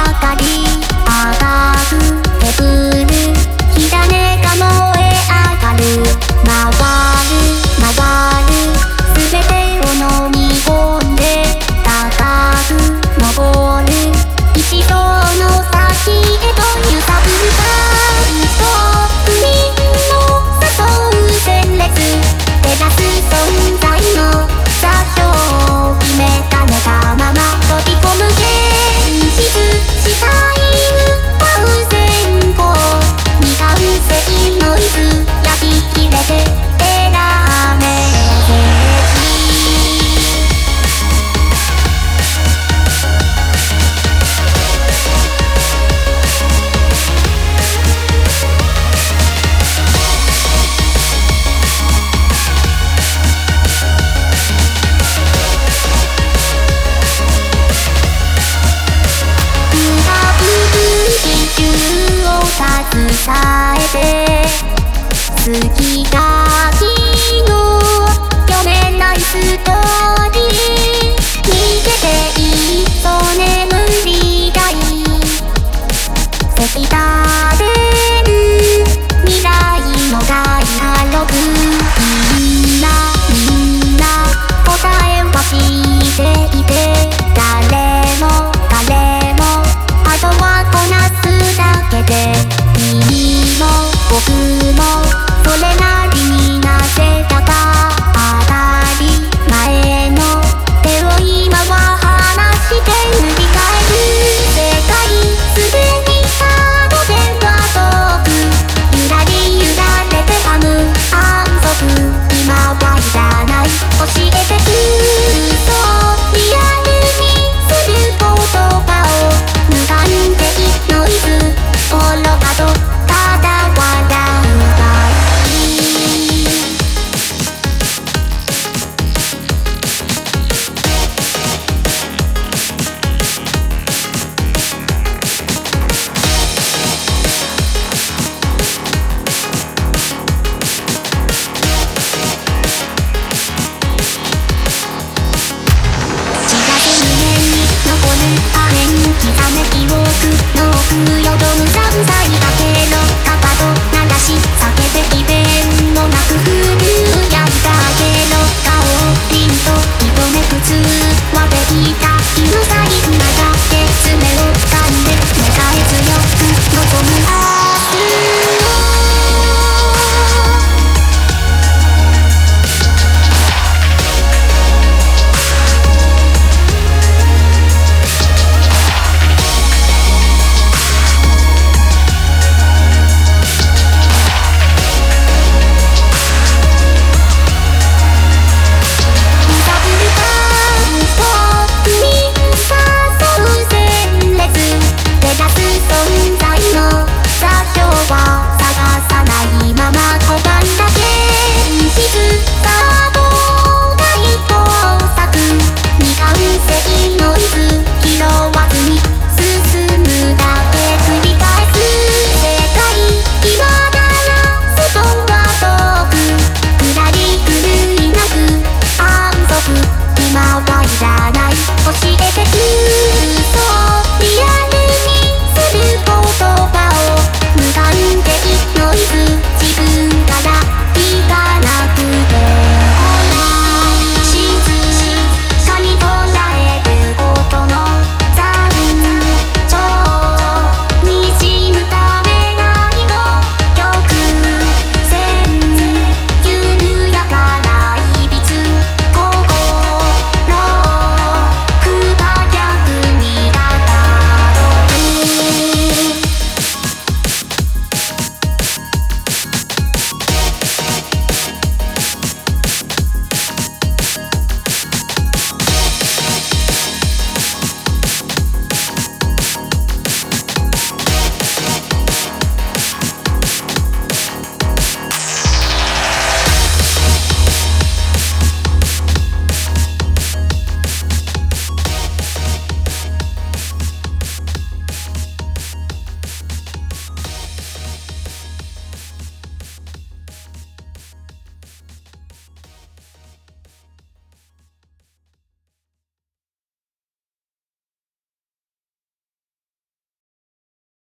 あがり上がるきだね火種伝えて。好きが昨の去めないスト